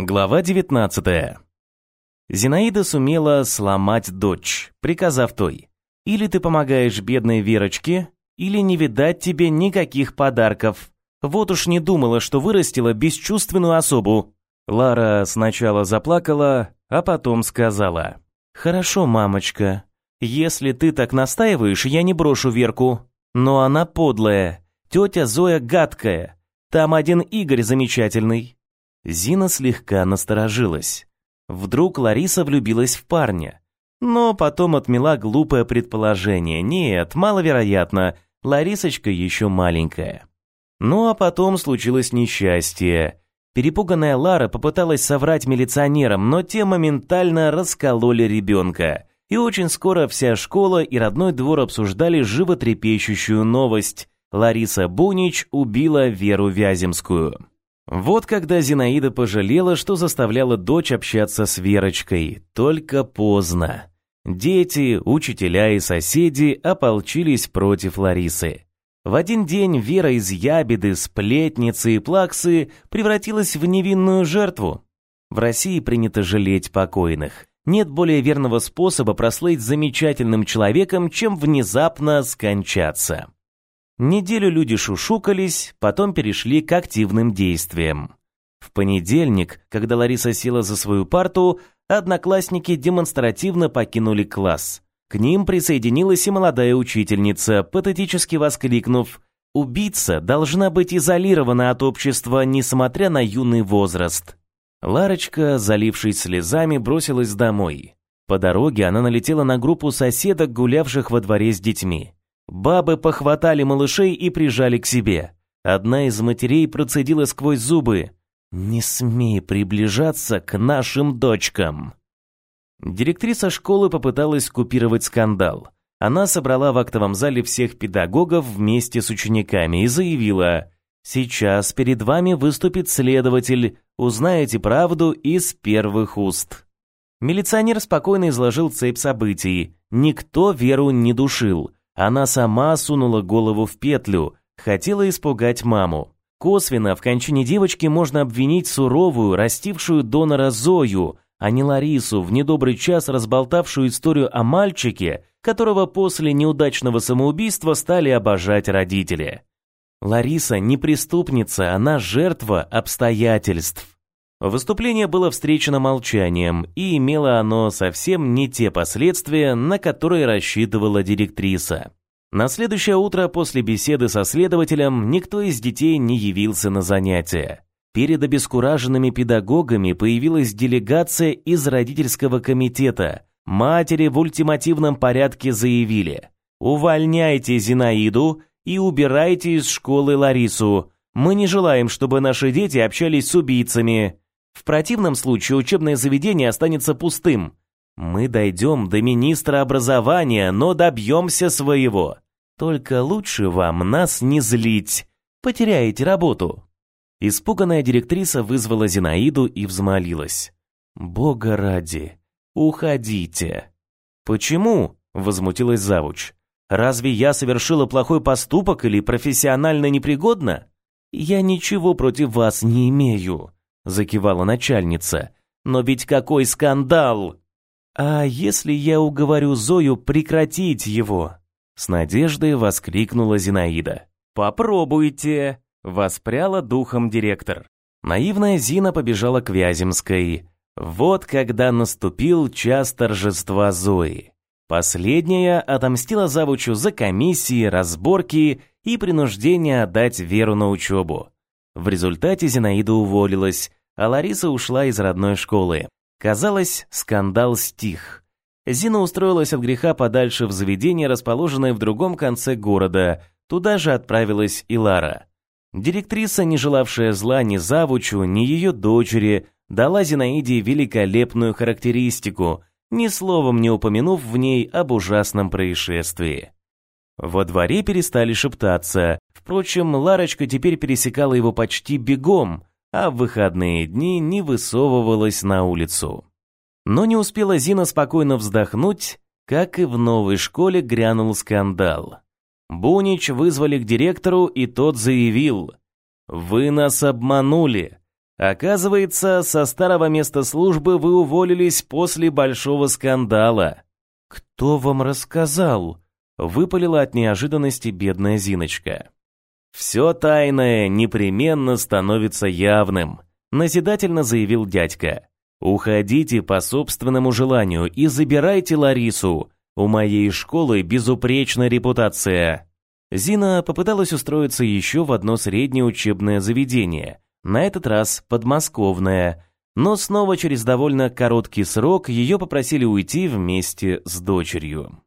Глава 19. Зинаида сумела сломать дочь, приказав той: "Или ты помогаешь бедной Верочке, или не видать тебе никаких подарков. Вот уж не думала, что вырастила бесчувственную особу". Лара сначала заплакала, а потом сказала: "Хорошо, мамочка. Если ты так настаиваешь, я не брошу Верку, но она подлая. Тетя Зоя гадкая. Там один Игорь замечательный. Зина слегка насторожилась. Вдруг Лариса влюбилась в парня. Но потом отмела глупое предположение. Нет, маловероятно, Ларисочка еще маленькая. Ну а потом случилось несчастье. Перепуганная Лара попыталась соврать милиционерам, но те моментально раскололи ребенка. И очень скоро вся школа и родной двор обсуждали животрепещущую новость. Лариса Бунич убила Веру Вяземскую. Вот когда Зинаида пожалела, что заставляла дочь общаться с Верочкой, только поздно. Дети, учителя и соседи ополчились против Ларисы. В один день Вера из ябеды, сплетницы и плаксы превратилась в невинную жертву. В России принято жалеть покойных. Нет более верного способа прослыть замечательным человеком, чем внезапно скончаться. Неделю люди шушукались, потом перешли к активным действиям. В понедельник, когда Лариса села за свою парту, одноклассники демонстративно покинули класс. К ним присоединилась и молодая учительница, патетически воскликнув «Убийца должна быть изолирована от общества, несмотря на юный возраст». Ларочка, залившись слезами, бросилась домой. По дороге она налетела на группу соседок, гулявших во дворе с детьми. Бабы похватали малышей и прижали к себе. Одна из матерей процедила сквозь зубы: "Не смей приближаться к нашим дочкам". Директриса школы попыталась купировать скандал. Она собрала в актовом зале всех педагогов вместе с учениками и заявила: "Сейчас перед вами выступит следователь, узнаете правду из первых уст". Милиционер спокойно изложил цепь событий. Никто Веру не душил. Она сама сунула голову в петлю, хотела испугать маму. Косвенно в кончине девочки можно обвинить суровую, растившую донора Зою, а не Ларису, в недобрый час разболтавшую историю о мальчике, которого после неудачного самоубийства стали обожать родители. Лариса не преступница, она жертва обстоятельств. Выступление было встречено молчанием, и имело оно совсем не те последствия, на которые рассчитывала директриса. На следующее утро после беседы со следователем никто из детей не явился на занятия. Перед обескураженными педагогами появилась делегация из родительского комитета. Матери в ультимативном порядке заявили: "Увольняйте Зинаиду и убирайте из школы Ларису. Мы не желаем, чтобы наши дети общались с убийцами". В противном случае учебное заведение останется пустым. Мы дойдем до министра образования, но добьемся своего. Только лучше вам нас не злить. Потеряете работу. Испуганная директриса вызвала Зинаиду и взмолилась: "Бога ради, уходите". "Почему?" возмутилась завуч. "Разве я совершила плохой поступок или профессионально непригодна? Я ничего против вас не имею закивала начальница. Но ведь какой скандал! А если я уговорю Зою прекратить его? С надеждой воскликнула Зинаида. Попробуйте, воспряла духом директор. Наивная Зина побежала к Вяземской. Вот когда наступил час торжества Зои. Последняя отомстила завучу за комиссии, разборки и принуждение отдать Веру на учебу. В результате Зинаида уволилась, а Лариса ушла из родной школы. Казалось, скандал стих. Зина устроилась от греха подальше в заведение, расположенное в другом конце города. Туда же отправилась и Лара. Директриса, не желавшая зла ни завучу, ни ее дочери, дала Зинаиде великолепную характеристику, ни словом не упомянув в ней об ужасном происшествии. Во дворе перестали шептаться. Впрочем, Ларочка теперь пересекала его почти бегом, а в выходные дни не высовывалась на улицу. Но не успела Зина спокойно вздохнуть, как и в новой школе грянул скандал. Бунич вызвали к директору, и тот заявил: "Вы нас обманули. Оказывается, со старого места службы вы уволились после большого скандала. Кто вам рассказал? Выпалила от неожиданности бедная Зиночка. Все тайное непременно становится явным, назидательно заявил дядька. Уходите по собственному желанию и забирайте Ларису. У моей школы безупречная репутация. Зина попыталась устроиться еще в одно среднее учебное заведение, на этот раз подмосковное, но снова через довольно короткий срок ее попросили уйти вместе с дочерью.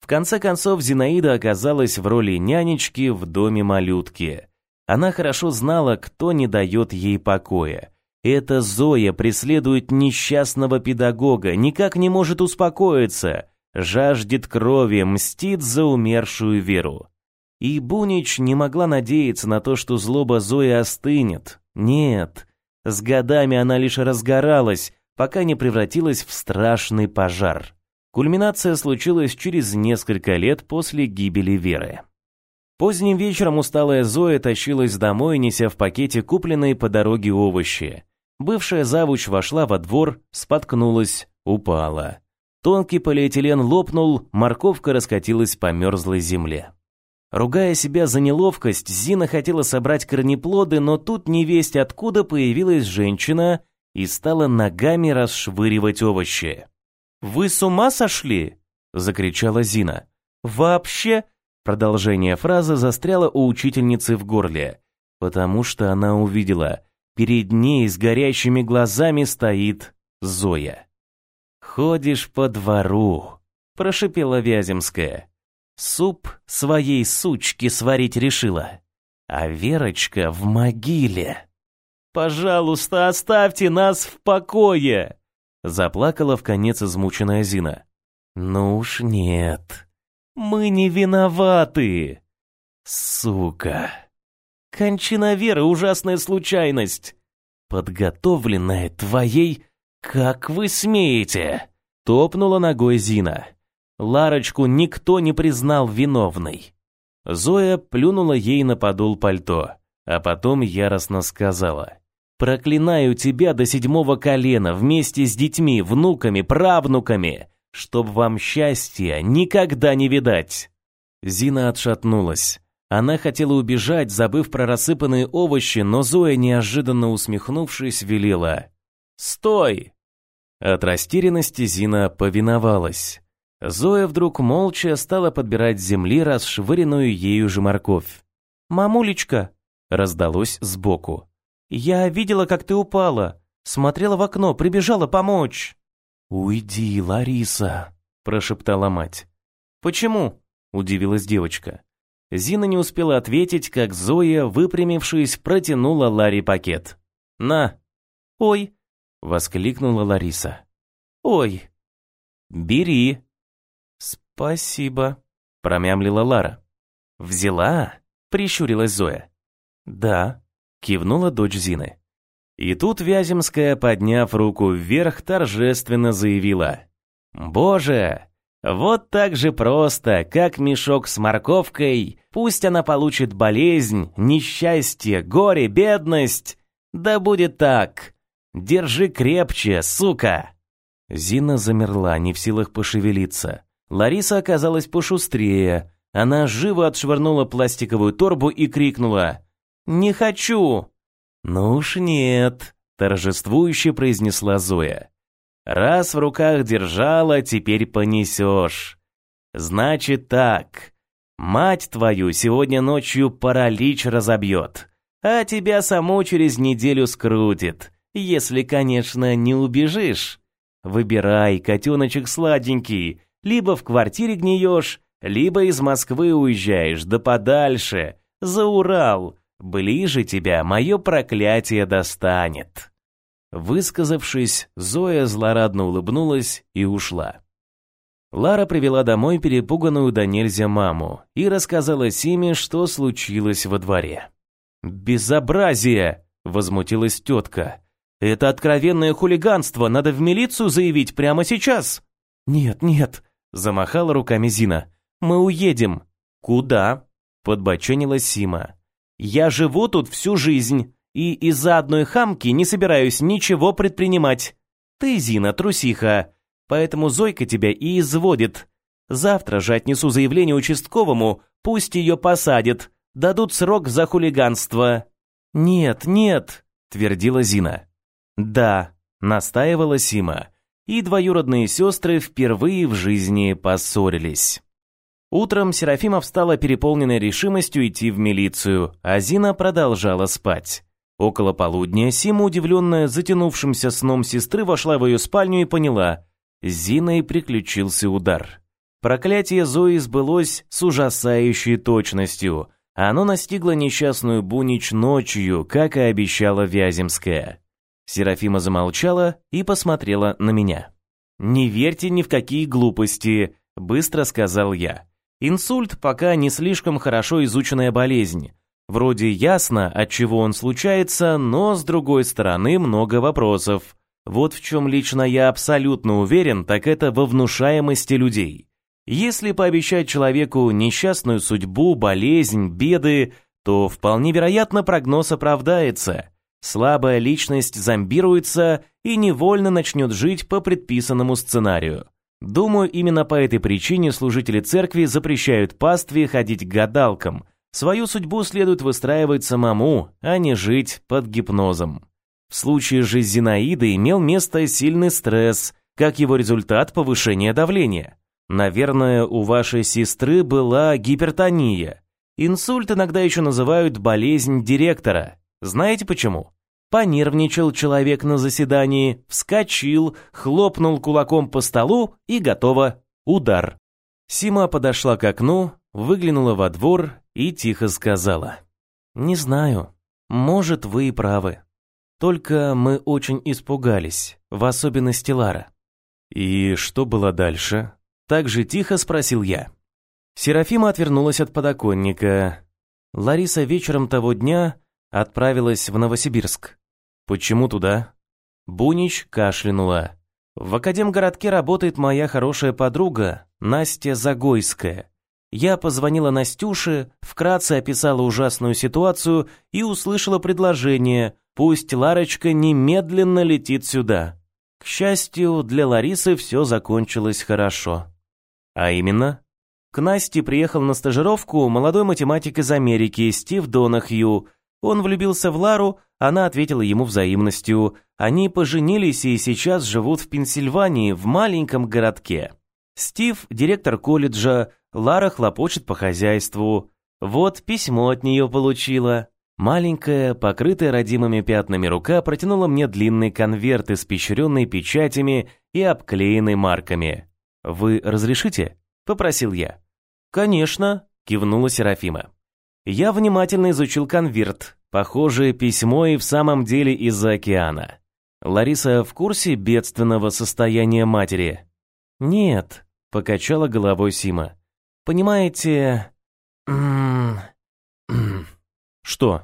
В конце концов Зинаида оказалась в роли нянечки в доме малютки. Она хорошо знала, кто не дает ей покоя. Эта Зоя преследует несчастного педагога, никак не может успокоиться, жаждет крови, мстит за умершую Веру. И Бунич не могла надеяться на то, что злоба Зои остынет. Нет, с годами она лишь разгоралась, пока не превратилась в страшный пожар. Кульминация случилась через несколько лет после гибели Веры. Поздним вечером усталая Зоя тащилась домой, неся в пакете купленные по дороге овощи. Бывшая завуч вошла во двор, споткнулась, упала. Тонкий полиэтилен лопнул, морковка раскатилась по мерзлой земле. Ругая себя за неловкость, Зина хотела собрать корнеплоды, но тут невесть откуда появилась женщина и стала ногами расшвыривать овощи. «Вы с ума сошли?» – закричала Зина. «Вообще?» Продолжение фразы застряло у учительницы в горле, потому что она увидела, перед ней с горящими глазами стоит Зоя. «Ходишь по двору», – прошипела Вяземская. Суп своей сучки сварить решила, а Верочка в могиле. «Пожалуйста, оставьте нас в покое!» Заплакала в конец измученная Зина. «Ну уж нет, мы не виноваты!» «Сука!» «Кончина Веры — ужасная случайность!» «Подготовленная твоей... Как вы смеете?» Топнула ногой Зина. Ларочку никто не признал виновной. Зоя плюнула ей на подол пальто, а потом яростно сказала: "Проклинаю тебя до седьмого колена вместе с детьми, внуками, правнуками, чтоб вам счастья никогда не видать". Зина отшатнулась. Она хотела убежать, забыв про рассыпанные овощи, но Зоя, неожиданно усмехнувшись, велела: "Стой!" От растерянности Зина повиновалась. Зоя вдруг молча стала подбирать с земли расшвыренную ею же морковь. «Мамулечка!» — раздалось сбоку. «Я видела, как ты упала. Смотрела в окно, прибежала помочь». «Уйди, Лариса!» — прошептала мать. «Почему?» — удивилась девочка. Зина не успела ответить, как Зоя, выпрямившись, протянула Ларе пакет. «На!» «Ой!» — воскликнула Лариса. «Ой!» «Бери!» «Спасибо», — промямлила Лара. «Взяла?» — прищурилась Зоя. «Да», — кивнула дочь Зины. И тут Вяземская, подняв руку вверх, торжественно заявила. «Боже, вот так же просто, как мешок с морковкой, пусть она получит болезнь, несчастье, горе, бедность. Да будет так. Держи крепче, сука!» Зина замерла, не в силах пошевелиться. Лариса оказалась пошустрее. Она живо отшвырнула пластиковую торбу и крикнула «Не хочу!» «Ну уж нет», — торжествующе произнесла Зоя. «Раз в руках держала, теперь понесешь. Значит так, мать твою сегодня ночью паралич разобьет, а тебя саму через неделю скрутит, если, конечно, не убежишь. Выбирай, котеночек сладенький, либо в квартире гниешь, либо из Москвы уезжаешь, да подальше, за Урал. Ближе тебя мое проклятие достанет». Высказавшись, Зоя злорадно улыбнулась и ушла. Лара привела домой перепуганную до нельзя маму и рассказала Симе, что случилось во дворе. «Безобразие!» – возмутилась тетка. «Это откровенное хулиганство, надо в милицию заявить прямо сейчас!» «Нет, нет, Замахала руками Зина. «Мы уедем». «Куда?» Подбоченила Сима. «Я живу тут всю жизнь. и из-за одной хамки не собираюсь ничего предпринимать. Ты, Зина, трусиха, поэтому Зойка тебя и изводит. Завтра же отнесу заявление участковому, пусть ее посадят, дадут срок за хулиганство». «Нет, нет», — твердила Зина. «Да», — настаивала Сима, и двоюродные сестры впервые в жизни поссорились. Утром Серафима встала переполненной решимостью идти в милицию, а Зина продолжала спать. Около полудня Сима, удивленная затянувшимся сном сестры, вошла в ее спальню и поняла, Зиной приключился удар. Проклятие Зои сбылось с ужасающей точностью. Оно настигло несчастную Бунич ночью, как и обещала Вяземская. Серафима замолчала и посмотрела на меня. «Не верьте ни в какие глупости», — быстро сказал я. Инсульт пока не слишком хорошо изученная болезнь. Вроде ясно, от чего он случается, но с другой стороны много вопросов. Вот в чем лично я абсолютно уверен, так это во внушаемости людей. Если пообещать человеку несчастную судьбу, болезнь, беды, то вполне вероятно прогноз оправдается. Слабая личность зомбируется и невольно начнет жить по предписанному сценарию. Думаю, именно по этой причине служители церкви запрещают пастве ходить к гадалкам. Свою судьбу следует выстраивать самому, а не жить под гипнозом. В случае же с Зинаидой имел место сильный стресс, как его результат повышение давления. Наверное, у вашей сестры была гипертония. Инсульт иногда еще называют болезнь директора. Знаете почему? Понервничал человек на заседании, вскочил, хлопнул кулаком по столу и готово. Удар. Сима подошла к окну, выглянула во двор и тихо сказала. «Не знаю. Может, вы и правы. Только мы очень испугались, в особенности Лара». «И что было дальше?» Так же тихо спросил я. Серафима отвернулась от подоконника. Лариса вечером того дня отправилась в Новосибирск. Почему туда? Бунич кашлянула. В Академгородке работает моя хорошая подруга Настя Загойская. Я позвонила Настюше, вкратце описала ужасную ситуацию и услышала предложение, пусть Ларочка немедленно летит сюда. К счастью, для Ларисы все закончилось хорошо. А именно, к Насте приехал на стажировку молодой математик из Америки Стив Донахью, он влюбился в Лару, она ответила ему взаимностью. Они поженились и сейчас живут в Пенсильвании, в маленьком городке. Стив – директор колледжа, Лара хлопочет по хозяйству. Вот письмо от нее получила. Маленькая, покрытая родимыми пятнами рука протянула мне длинный конверт, испещренный печатями и обклеенный марками. «Вы разрешите?» – попросил я. «Конечно», – кивнула Серафима. Я внимательно изучил конверт. Похоже, письмо и в самом деле из-за океана. Лариса в курсе бедственного состояния матери? Нет, покачала головой Сима. Понимаете... Что?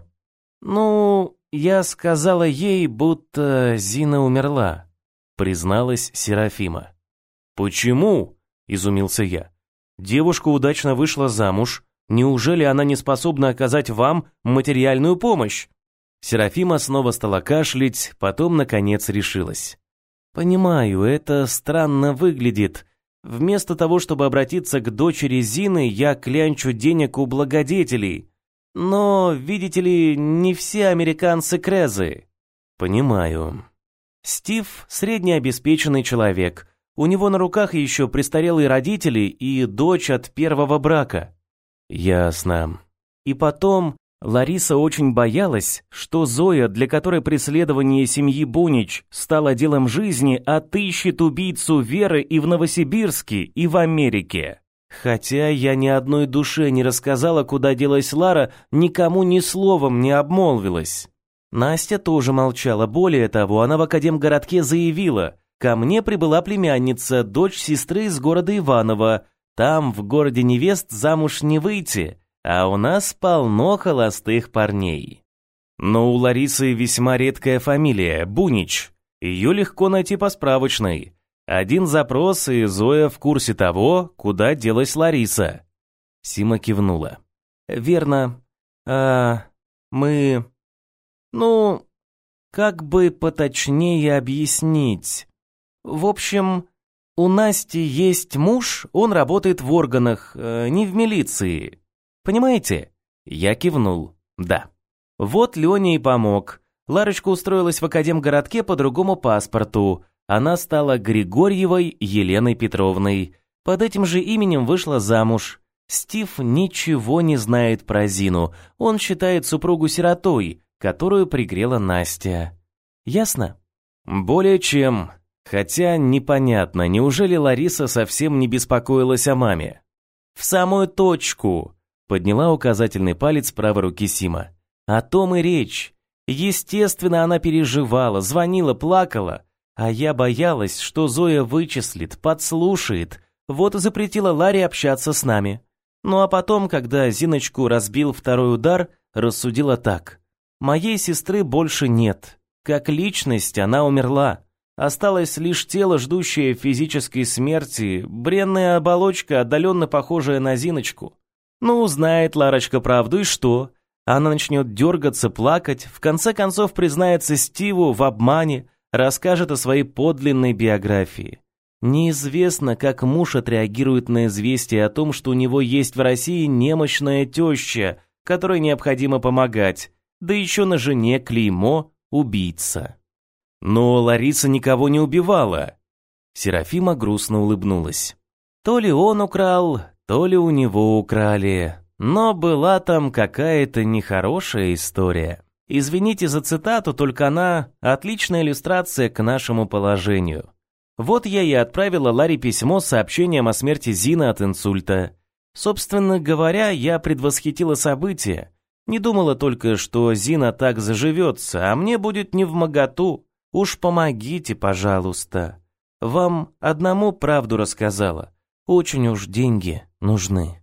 Ну, я сказала ей, будто Зина умерла, призналась Серафима. Почему? изумился я. Девушка удачно вышла замуж, Неужели она не способна оказать вам материальную помощь? Серафима снова стала кашлять, потом наконец решилась. Понимаю, это странно выглядит. Вместо того, чтобы обратиться к дочери Зины, я клянчу денег у благодетелей. Но, видите ли, не все американцы крезы. Понимаю. Стив среднеобеспеченный человек. У него на руках еще престарелые родители и дочь от первого брака. Ясно. И потом, Лариса очень боялась, что Зоя, для которой преследование семьи Бунич стало делом жизни, отыщет убийцу Веры и в Новосибирске, и в Америке. Хотя я ни одной душе не рассказала, куда делась Лара, никому ни словом не обмолвилась. Настя тоже молчала. Более того, она в Академгородке заявила, «Ко мне прибыла племянница, дочь сестры из города Иваново, там, в городе невест, замуж не выйти, а у нас полно холостых парней. Но у Ларисы весьма редкая фамилия – Бунич. Ее легко найти по справочной. Один запрос, и Зоя в курсе того, куда делась Лариса. Сима кивнула. «Верно. А мы...» Ну, как бы поточнее объяснить. В общем, у Насти есть муж, он работает в органах, э, не в милиции. Понимаете? Я кивнул. Да. Вот Леня и помог. Ларочка устроилась в академгородке по другому паспорту. Она стала Григорьевой Еленой Петровной. Под этим же именем вышла замуж. Стив ничего не знает про Зину. Он считает супругу сиротой, которую пригрела Настя. Ясно? Более чем. Хотя непонятно, неужели Лариса совсем не беспокоилась о маме? В самую точку, подняла указательный палец правой руки Сима. О том и речь. Естественно, она переживала, звонила, плакала, а я боялась, что Зоя вычислит, подслушает, вот и запретила Ларе общаться с нами. Ну а потом, когда Зиночку разбил второй удар, рассудила так. Моей сестры больше нет. Как личность она умерла. Осталось лишь тело, ждущее физической смерти, бренная оболочка, отдаленно похожая на Зиночку. Ну, знает Ларочка правду, и что? Она начнет дергаться, плакать, в конце концов признается Стиву в обмане, расскажет о своей подлинной биографии. Неизвестно, как муж отреагирует на известие о том, что у него есть в России немощная теща, которой необходимо помогать, да еще на жене клеймо «убийца». Но Лариса никого не убивала. Серафима грустно улыбнулась. То ли он украл, то ли у него украли, но была там какая-то нехорошая история. Извините за цитату, только она отличная иллюстрация к нашему положению. Вот я и отправила Ларе письмо с сообщением о смерти Зины от инсульта. Собственно говоря, я предвосхитила события. Не думала только, что Зина так заживется, а мне будет не в моготу. Уж помогите, пожалуйста. Вам одному правду рассказала. Очень уж деньги нужны.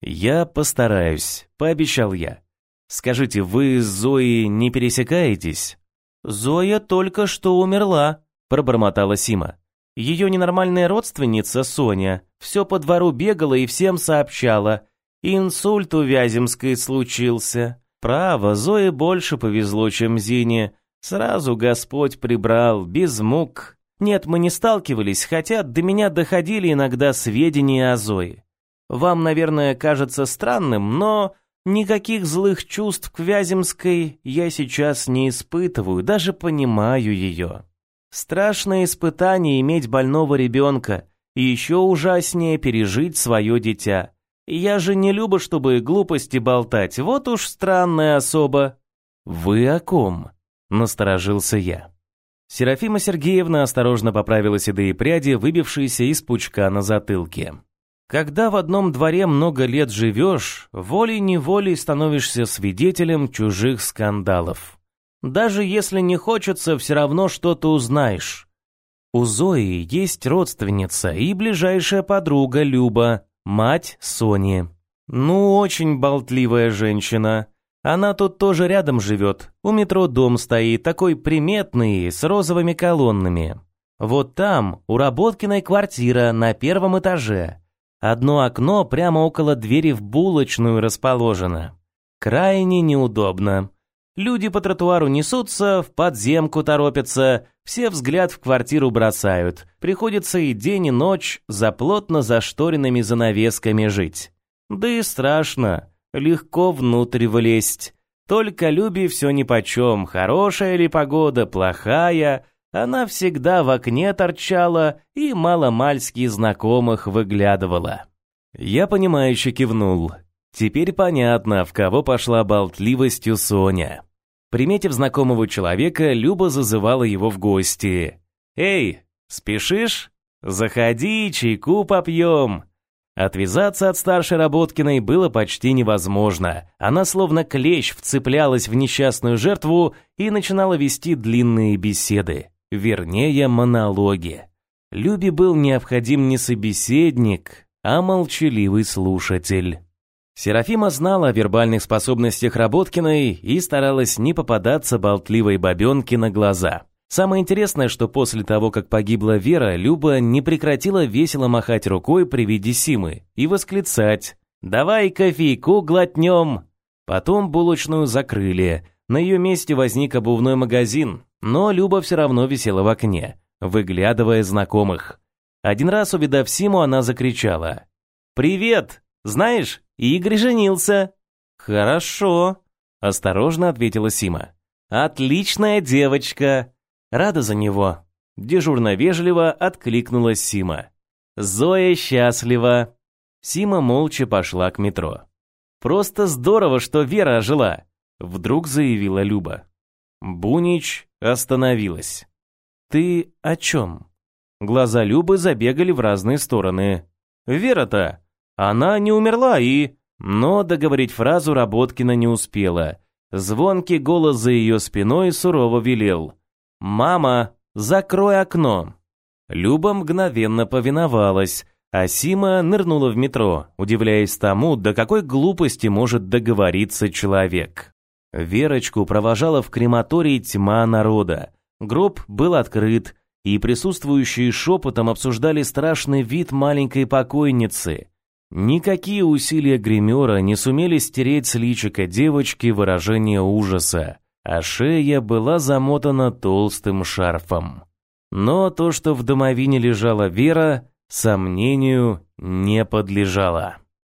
Я постараюсь, пообещал я. Скажите, вы с Зоей не пересекаетесь? Зоя только что умерла, пробормотала Сима. Ее ненормальная родственница Соня все по двору бегала и всем сообщала. Инсульт у Вяземской случился. Право, Зое больше повезло, чем Зине. Сразу Господь прибрал, без мук. Нет, мы не сталкивались, хотя до меня доходили иногда сведения о Зое. Вам, наверное, кажется странным, но никаких злых чувств к Вяземской я сейчас не испытываю, даже понимаю ее. Страшное испытание иметь больного ребенка, и еще ужаснее пережить свое дитя. Я же не люблю, чтобы глупости болтать, вот уж странная особа. Вы о ком? Насторожился я. Серафима Сергеевна осторожно поправила седые пряди, выбившиеся из пучка на затылке. Когда в одном дворе много лет живешь, волей-неволей становишься свидетелем чужих скандалов. Даже если не хочется, все равно что-то узнаешь. У Зои есть родственница и ближайшая подруга Люба, мать Сони. Ну, очень болтливая женщина. Она тут тоже рядом живет. У метро дом стоит, такой приметный, с розовыми колоннами. Вот там, у Работкиной квартира на первом этаже. Одно окно прямо около двери в булочную расположено. Крайне неудобно. Люди по тротуару несутся, в подземку торопятся, все взгляд в квартиру бросают. Приходится и день, и ночь за плотно зашторенными занавесками жить. Да и страшно, легко внутрь влезть. Только Люби все нипочем, хорошая ли погода, плохая, она всегда в окне торчала и мало-мальски знакомых выглядывала. Я понимающе кивнул. Теперь понятно, в кого пошла болтливостью Соня. Приметив знакомого человека, Люба зазывала его в гости. «Эй, спешишь? Заходи, чайку попьем!» Отвязаться от старшей Работкиной было почти невозможно. Она словно клещ вцеплялась в несчастную жертву и начинала вести длинные беседы, вернее, монологи. Любе был необходим не собеседник, а молчаливый слушатель. Серафима знала о вербальных способностях Работкиной и старалась не попадаться болтливой бабенке на глаза. Самое интересное, что после того, как погибла Вера, Люба не прекратила весело махать рукой при виде Симы и восклицать «Давай кофейку глотнем!». Потом булочную закрыли, На ее месте возник обувной магазин, но Люба все равно висела в окне, выглядывая знакомых. Один раз, увидав Симу, она закричала. «Привет! Знаешь, Игорь женился!» «Хорошо», – осторожно ответила Сима. «Отличная девочка! Рада за него!» Дежурно вежливо откликнулась Сима. «Зоя счастлива!» Сима молча пошла к метро. «Просто здорово, что Вера ожила!» Вдруг заявила Люба. Бунич остановилась. «Ты о чем?» Глаза Любы забегали в разные стороны. «Вера-то! Она не умерла и...» Но договорить фразу Работкина не успела. Звонкий голос за ее спиной сурово велел. «Мама, закрой окно!» Люба мгновенно повиновалась, а Сима нырнула в метро, удивляясь тому, до какой глупости может договориться человек. Верочку провожала в крематорий тьма народа. Гроб был открыт, и присутствующие шепотом обсуждали страшный вид маленькой покойницы. Никакие усилия гримера не сумели стереть с личика девочки выражение ужаса, а шея была замотана толстым шарфом. Но то, что в домовине лежала Вера, сомнению не подлежало.